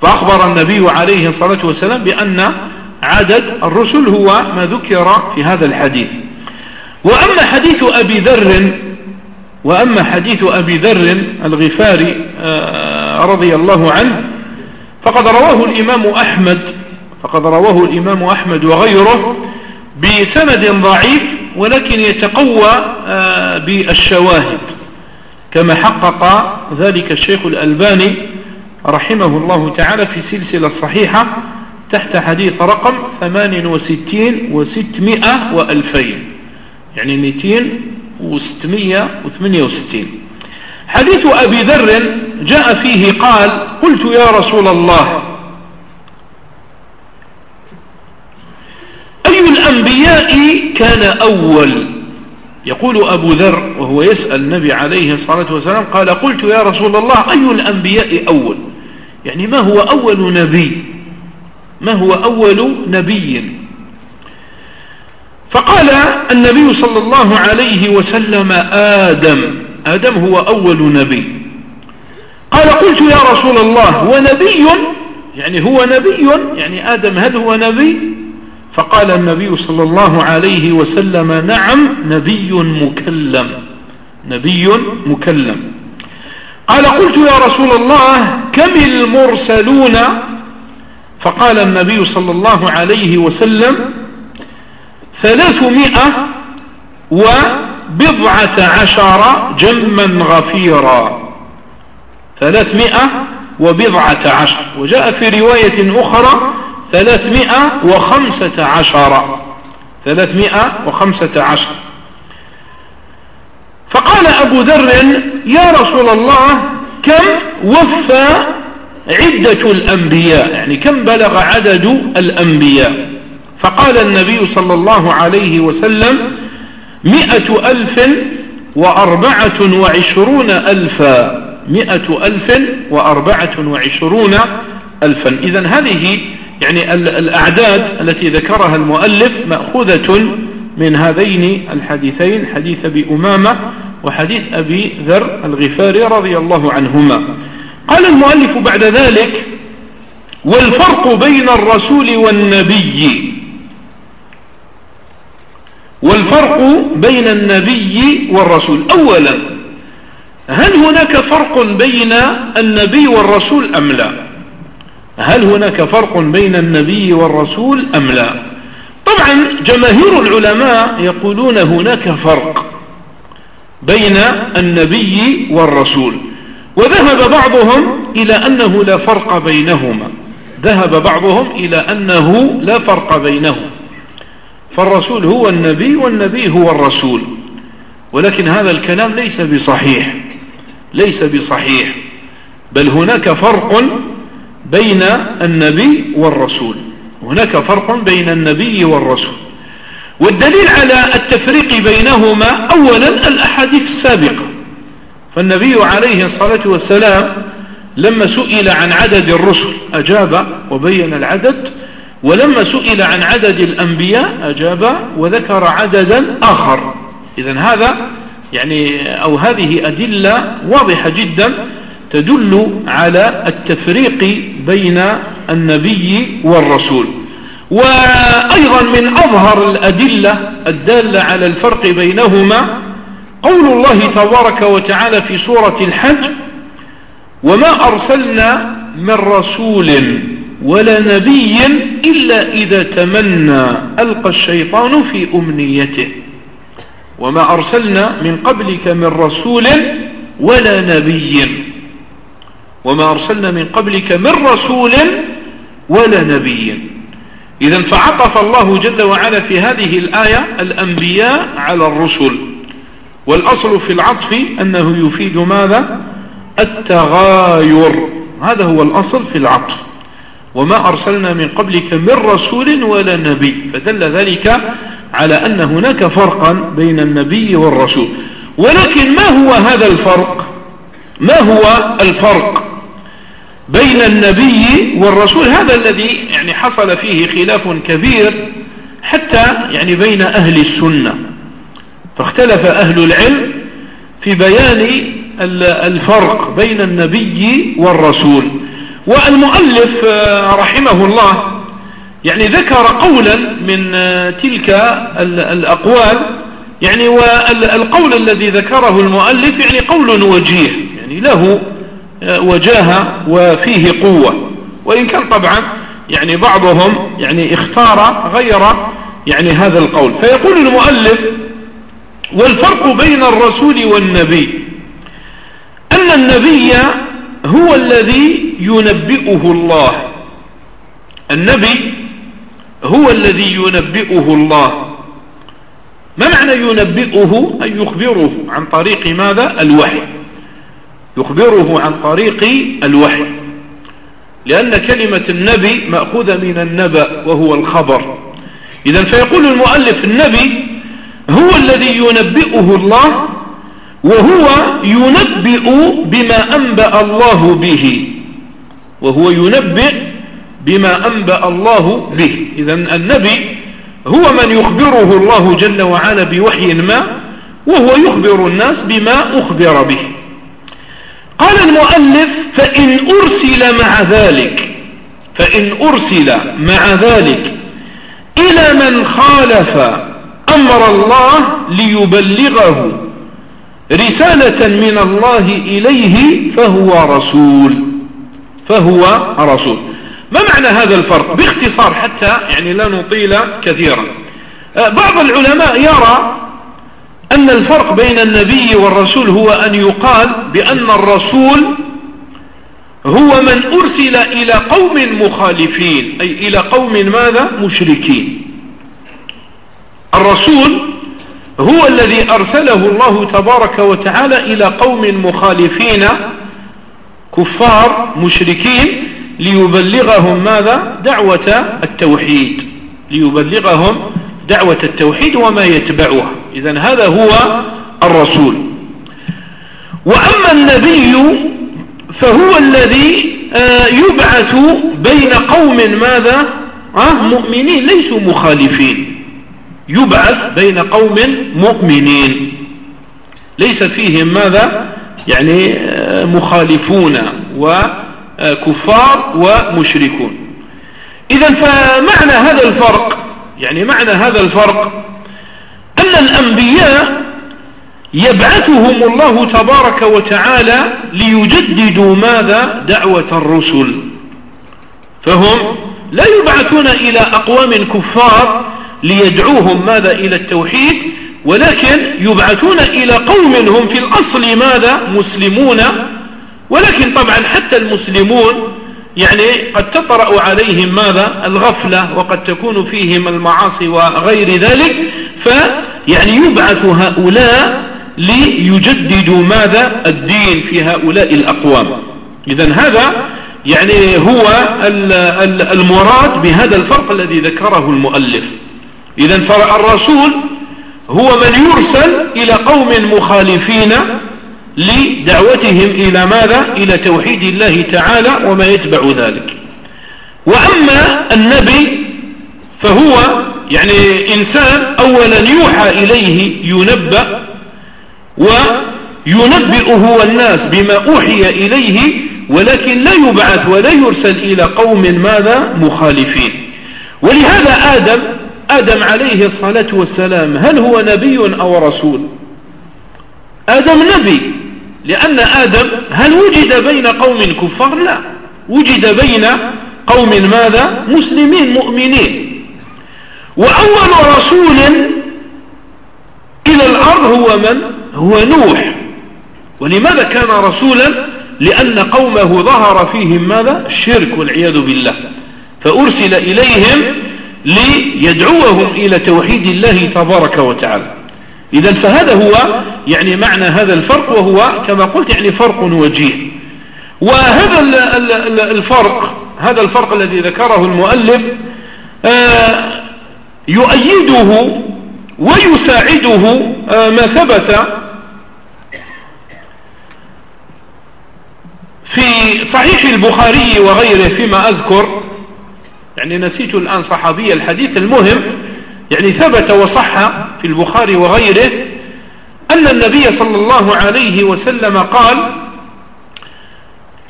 فأخبر النبي عليه الصلاة والسلام بأن عدد الرسل هو ما ذكر في هذا الحديث. وأما حديث أبي ذر وأما حديث أبي ذر الغفاري آه، رضي الله عنه فقد رواه الإمام أحمد فقد رواه الإمام أحمد وغيره بسند ضعيف ولكن يتقوى آه، بالشواهد كما حقق ذلك الشيخ الألباني رحمه الله تعالى في سلسلة صحيحة تحت حديث رقم 68 و600 و2000 يعني 200 و668 حديث أبي ذر جاء فيه قال قلت يا رسول الله أي الأنبياء كان أول؟ يقول أبو ذر وهو يسأل النبي عليه الصلاة والسلام قال قلت يا رسول الله أي الأنبياء أول؟ يعني ما هو أول نبي؟ ما هو أول نبي؟ فقال النبي صلى الله عليه وسلم آدم. آدم هو أول نبي. قال قلت يا رسول الله هو نبي؟ يعني هو نبي؟ يعني آدم هل هو نبي؟ فقال النبي صلى الله عليه وسلم نعم نبي مكلم. نبي مكلم. قال قلت يا رسول الله كم المرسلون؟ فقال النبي صلى الله عليه وسلم ثلاثمائة وبضعة عشر جما غفيرا. ثلاثمائة وبضعة عشر. وجاء في رواية أخرى ثلاثمائة وخمسة عشر. ثلاثمائة وخمسة عشر. فقال أبو ذر يا رسول الله كم وفى عدة الأنبياء؟ يعني كم بلغ عدد الأنبياء؟ فقال النبي صلى الله عليه وسلم مئة ألف وأربعة وعشرون ألفا مئة ألف وأربعة وعشرون ألفا. إذا هذه يعني الأعداد التي ذكرها المؤلف مأخوذة من هذين الحديثين حديث أبي أمامة وحديث أبي ذر الغفاري رضي الله عنهما. قال المؤلف بعد ذلك والفرق بين الرسول والنبي. والفرق بين النبي والرسول. أولا هل هناك فرق بين النبي والرسول أم لا؟ هل هناك فرق بين النبي والرسول أم لا؟ طبعا جماهير العلماء يقولون هناك فرق. بين النبي والرسول. وذهب بعضهم إلى أنه لا فرق بينهما. ذهب بعضهم إلى أنه لا فرق بينهما. فالرسول هو النبي والنبي هو الرسول. ولكن هذا الكلام ليس بصحيح. ليس بصحيح. بل هناك فرق بين النبي والرسول. هناك فرق بين النبي والرسول. والدليل على التفريق بينهما أولا الأحاديث السابقة. فالنبي عليه الصلاة والسلام لما سئل عن عدد الرسل أجاب وبين العدد ولما سئل عن عدد الأنبياء أجاب وذكر عددا آخر. إذا هذا يعني أو هذه أدلة واضحة جدا تدل على التفريق بين النبي والرسول. وأيضا من أظهر الأدلة الدالة على الفرق بينهما قول الله تبارك وتعالى في سورة الحج وما أرسلنا من رسول ولا نبي إلا إذا تمنى ألقى الشيطان في أمنيته. وما أرسلنا من قبلك من رسول ولا نبي. وما أرسلنا من قبلك من رسول ولا نبي. إذا فعطف الله جل وعلا في هذه الآية الأنبياء على الرسل. والأصل في العطف أنه يفيد ماذا؟ التغاير. هذا هو الأصل في العطف. وما أرسلنا من قبلك من رسول ولا نبي. فدل ذلك على أن هناك فرقا بين النبي والرسول. ولكن ما هو هذا الفرق؟ ما هو الفرق؟ بين النبي والرسول. هذا الذي يعني حصل فيه خلاف كبير حتى يعني بين أهل السنة. فاختلف أهل العلم في بيان الفرق بين النبي والرسول. والمؤلف آه، رحمه الله يعني ذكر قولا من آه، تلك الأقوال. يعني والقول الذي ذكره المؤلف يعني قول وجيه يعني له وجاهة وفيه قوة. وإن كان طبعا يعني بعضهم يعني اختار غير يعني هذا القول. فيقول المؤلف والفرق بين الرسول والنبي أن النبي هو الذي ينبئه الله. النبي هو الذي ينبئه الله. ما معنى ينبئه؟ أن يخبره عن طريق ماذا؟ الوحي. يخبره عن طريق الوحي. لأن كلمة النبي مأخوذة من النبأ وهو الخبر. إذا فيقول المؤلف النبي هو الذي ينبئه الله وهو ينبئ بما أنبأ الله به. وهو ينبئ بما أنبأ الله به. إذا النبي هو من يخبره الله جل وعلا بوحي ما وهو يخبر الناس بما أخبر به. قال المؤلف فإن أرسل مع ذلك فإن أرسل مع ذلك إلى من خالف أمر الله ليبلغه رسالة من الله إليه فهو رسول فهو رسول. ما معنى هذا الفرق؟ باختصار حتى يعني لا نطيل كثيرا. آه، بعض العلماء يرى أن الفرق بين النبي والرسول هو أن يقال بأن الرسول هو من أرسل إلى قوم مخالفين أي إلى قوم ماذا؟ مشركين. الرسول هو الذي أرسله الله تبارك وتعالى إلى قوم مخالفين كفار مشركين ليبلغهم ماذا؟ دعوة التوحيد. ليبلغهم دعوة التوحيد وما يتبعها. إذا هذا هو الرسول. وأما النبي فهو الذي آه، يبعث بين قوم ماذا؟ آه، مؤمنين ليسوا مخالفين. يبعث بين قوم مؤمنين. ليس فيهم ماذا؟ يعني آه، مخالفون وكفار ومشركون. إذا فمعنى هذا الفرق يعني معنى هذا الفرق أن الأنبياء يبعثهم الله تبارك وتعالى ليجددوا ماذا؟ دعوة الرسل. فهم لا يبعثون إلى أقوام كفار ليدعوهم ماذا؟ إلى التوحيد ولكن يبعثون إلى قوم هم في الأصل ماذا؟ مسلمون. ولكن طبعا حتى المسلمون يعني قد تطرأ عليهم ماذا؟ الغفلة وقد تكون فيهم المعاصي وغير ذلك. فيعني يبعث هؤلاء ليجددوا ماذا؟ الدين في هؤلاء الأقوام. إذا هذا يعني هو المراد بهذا الفرق الذي ذكره المؤلف. إذا فالرسول هو من يرسل إلى قوم مخالفين لدعوتهم إلى ماذا؟ إلى توحيد الله تعالى وما يتبع ذلك. وأما النبي فهو يعني إنسان أولا يوحى إليه ينبأ وينبئه الناس بما أوحي إليه ولكن لا يبعث ولا يرسل إلى قوم ماذا؟ مخالفين. ولهذا آدم آدم عليه الصلاة والسلام هل هو نبي أو رسول؟ آدم نبي لأن آدم هل وجد بين قوم كفار؟ لا. وجد بين قوم ماذا؟ مسلمين مؤمنين. وأول رسول إلى الأرض هو من؟ هو نوح. ولماذا كان رسولا؟ لأن قومه ظهر فيهم ماذا؟ الشرك والعياذ بالله. فأرسل إليهم ليدعوهم إلى توحيد الله تبارك وتعالى. إذا فهذا هو يعني معنى هذا الفرق وهو كما قلت يعني فرق وجيه وهذا الفرق هذا الفرق الذي ذكره المؤلف آه، يؤيده ويساعده آه، ما ثبت في صحيح البخاري وغيره فيما أذكر. يعني نسيت الآن صحابي الحديث المهم يعني ثبت وصح في البخاري وغيره أن النبي صلى الله عليه وسلم قال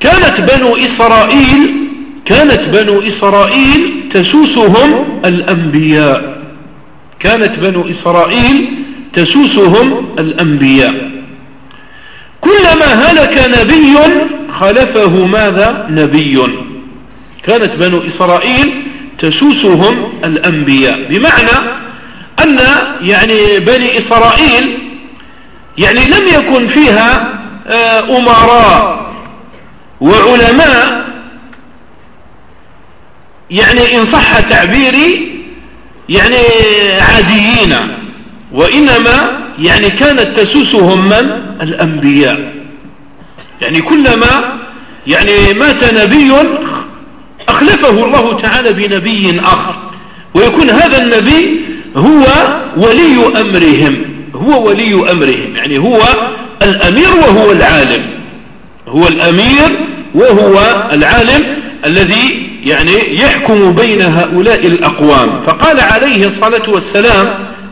كانت بنو إسرائيل كانت بنو إسرائيل تسوسهم الأنبياء. كانت بنو إسرائيل تسوسهم الأنبياء. كلما هلك نبي خلفه ماذا؟ نبي. كانت بنو إسرائيل تسوسهم الأنبياء. بمعنى أن يعني بني إسرائيل يعني لم يكن فيها آه، أمراء وعلماء يعني إن صح تعبيري يعني عاديين وإنما يعني كانت تسوسهم من؟ الأنبياء. يعني كلما يعني مات نبي أخلفه الله تعالى بنبي آخر ويكون هذا النبي هو ولي أمرهم هو ولي أمرهم يعني هو الأمير وهو العالم هو الأمير وهو العالم الذي يعني يحكم بين هؤلاء الأقوام. فقال عليه الصلاة والسلام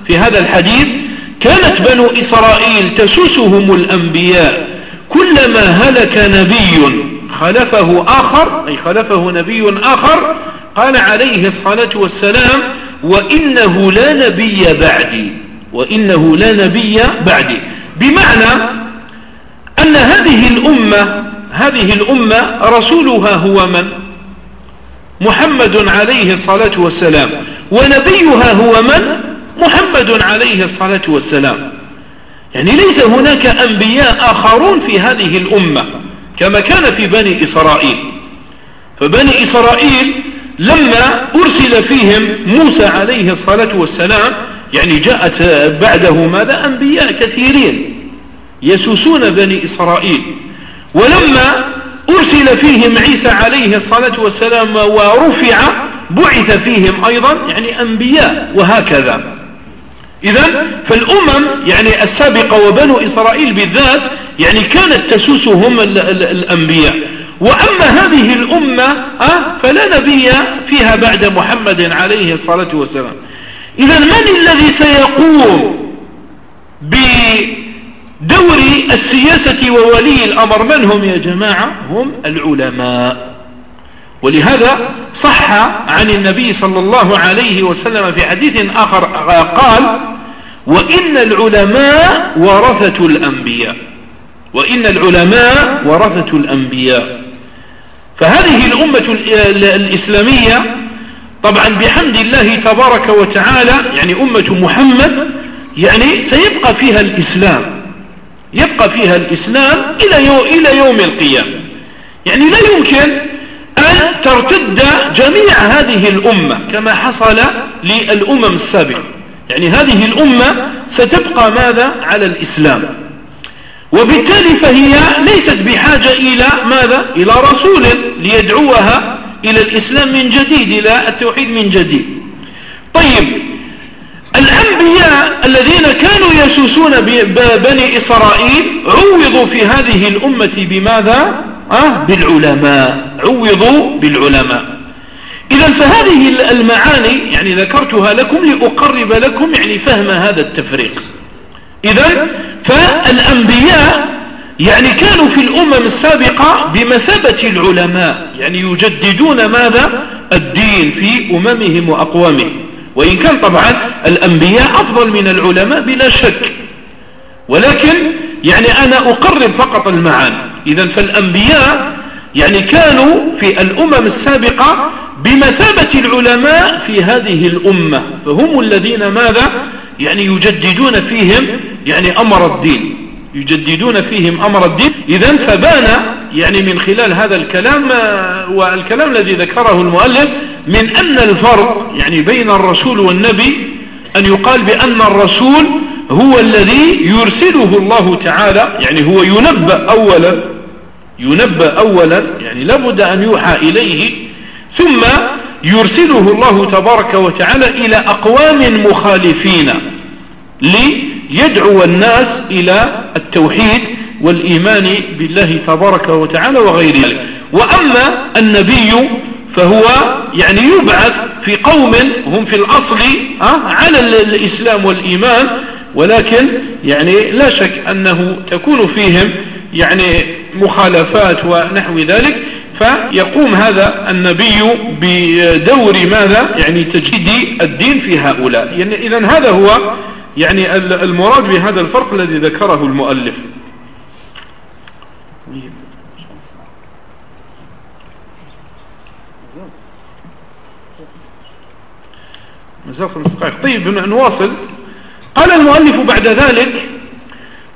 في هذا الحديث كانت بنو إسرائيل تسوسهم الأنبياء كلما هلك نبي خلفه آخر أي خلفه نبي آخر. قال عليه الصلاة والسلام وإنه لا نبي بعدي وإنه لا نبي بعدي. بمعنى أن هذه الأمة هذه الأمة رسولها هو من؟ محمد عليه الصلاة والسلام. ونبيها هو من؟ محمد عليه الصلاة والسلام. يعني ليس هناك أنبياء آخرون في هذه الأمة كما كان في بني إسرائيل. فبني إسرائيل لما أرسل فيهم موسى عليه الصلاة والسلام يعني جاءت بعده ماذا؟ أنبياء كثيرين يسوسون بني إسرائيل. ولما أرسل فيهم عيسى عليه الصلاة والسلام ورفع بعث فيهم أيضا يعني أنبياء وهكذا. إذا فالأمم يعني السابقة وبنو إسرائيل بالذات يعني كانت تسوسهم الأنبياء. وأما هذه الأمة أه فلا نبي فيها بعد محمد عليه الصلاة والسلام. إذا من الذي سيقوم بدور السياسة وولي الأمر من هم يا جماعة؟ هم العلماء. ولهذا صح عن النبي صلى الله عليه وسلم في حديث آخر قال وإن العلماء ورثة الأنبياء. وإن العلماء ورثة الأنبياء. فهذه الأمة الإسلامية طبعا بحمد الله تبارك وتعالى يعني أمة محمد يعني سيبقى فيها الإسلام. يبقى فيها الإسلام إلى يوم, إلى يوم القيامة. يعني لا يمكن أن ترتد جميع هذه الأمة كما حصل للأمم السابقة. يعني هذه الأمة ستبقى ماذا؟ على الإسلام. وبالتالي فهي ليست بحاجة إلى ماذا؟ إلى رسول ليدعوها إلى الإسلام من جديد إلى التوحيد من جديد. طيب الأنبياء الذين كانوا يسوسون بني إسرائيل عوضوا في هذه الأمة بماذا؟ آه بالعلماء. عوضوا بالعلماء. إذا فهذه المعاني يعني ذكرتها لكم لأقرب لكم يعني فهم هذا التفريق. إذا فالأنبياء يعني كانوا في الأمم السابقة بمثابة العلماء يعني يجددون ماذا؟ الدين في أممهم وأقوامهم. وإن كان طبعا الأنبياء أفضل من العلماء بلا شك. ولكن يعني أنا أقرب فقط المعاني. إذا فالأنبياء يعني كانوا في الأمم السابقة بمثابة العلماء في هذه الأمة. فهم الذين ماذا؟ يعني يجددون فيهم يعني أمر الدين. يجددون فيهم أمر الدين. إذا فبان يعني من خلال هذا الكلام والكلام الذي ذكره المؤلف من أن الفرق يعني بين الرسول والنبي أن يقال بأن الرسول هو الذي يرسله الله تعالى يعني هو ينبأ أولا ينبأ أولا يعني لابد أن يوحى إليه ثم يرسله الله تبارك وتعالى إلى أقوام مخالفين ليدعو الناس إلى التوحيد والإيمان بالله تبارك وتعالى وغير ذلك. وأما النبي فهو يعني يبعث في قوم هم في الأصل على الإسلام والإيمان ولكن يعني لا شك أنه تكون فيهم يعني مخالفات ونحو ذلك. فيقوم هذا النبي بدور ماذا؟ يعني تجديد الدين في هؤلاء. يعني إذا هذا هو يعني المراد بهذا الفرق الذي ذكره المؤلف. طيب نواصل. قال المؤلف بعد ذلك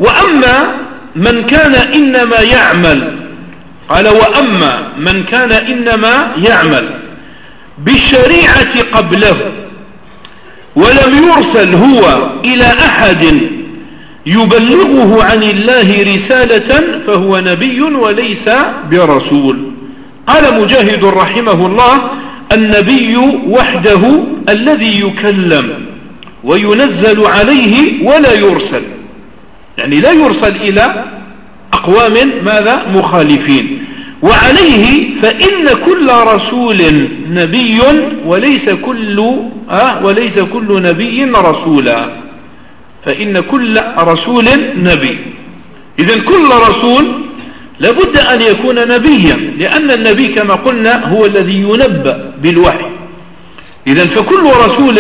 وأما من كان إنما يعمل قال وأما من كان إنما يعمل بالشريعة قبله ولم يرسل هو إلى أحد يبلغه عن الله رسالة فهو نبي وليس برسول. قال مجاهد رحمه الله النبي وحده الذي يكلم وينزل عليه ولا يرسل. يعني لا يرسل إلى أقوام ماذا؟ مخالفين. وعليه فإن كل رسول نبي وليس كل أه وليس كل نبي رسولا. فإن كل رسول نبي. إذا كل رسول لابد أن يكون نبيا لأن النبي كما قلنا هو الذي ينبأ بالوحي. إذا فكل رسول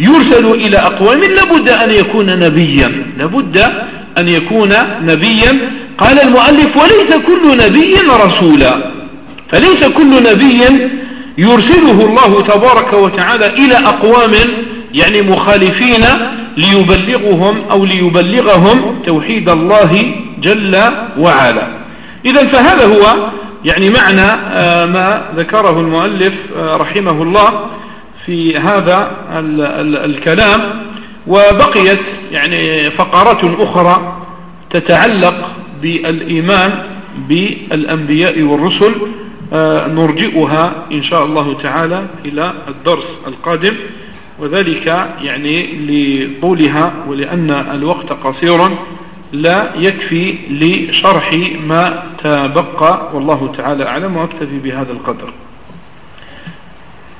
يرسل إلى أقوام لابد أن يكون نبيا. لابد أن يكون نبيا. قال المؤلف وليس كل نبي رسولا. فليس كل نبي يرسله الله تبارك وتعالى إلى أقوام يعني مخالفين ليبلغهم أو ليبلغهم توحيد الله جل وعلا. إذا فهذا هو يعني معنى آه، ما ذكره المؤلف آه، رحمه الله في هذا الكلام. وبقيت يعني فقرات أخرى تتعلق بالإيمان بالأنبياء والرسل. آه، نرجئها إن شاء الله تعالى إلى الدرس القادم وذلك يعني لطولها ولأن الوقت قصير لا يكفي لشرح ما تبقى والله تعالى أعلم وأكتفي بهذا القدر.